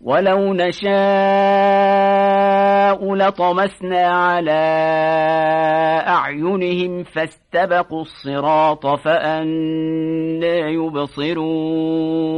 ولو نشاء لطمسنا على أعينهم فاستبقوا الصراط فأنا يبصرون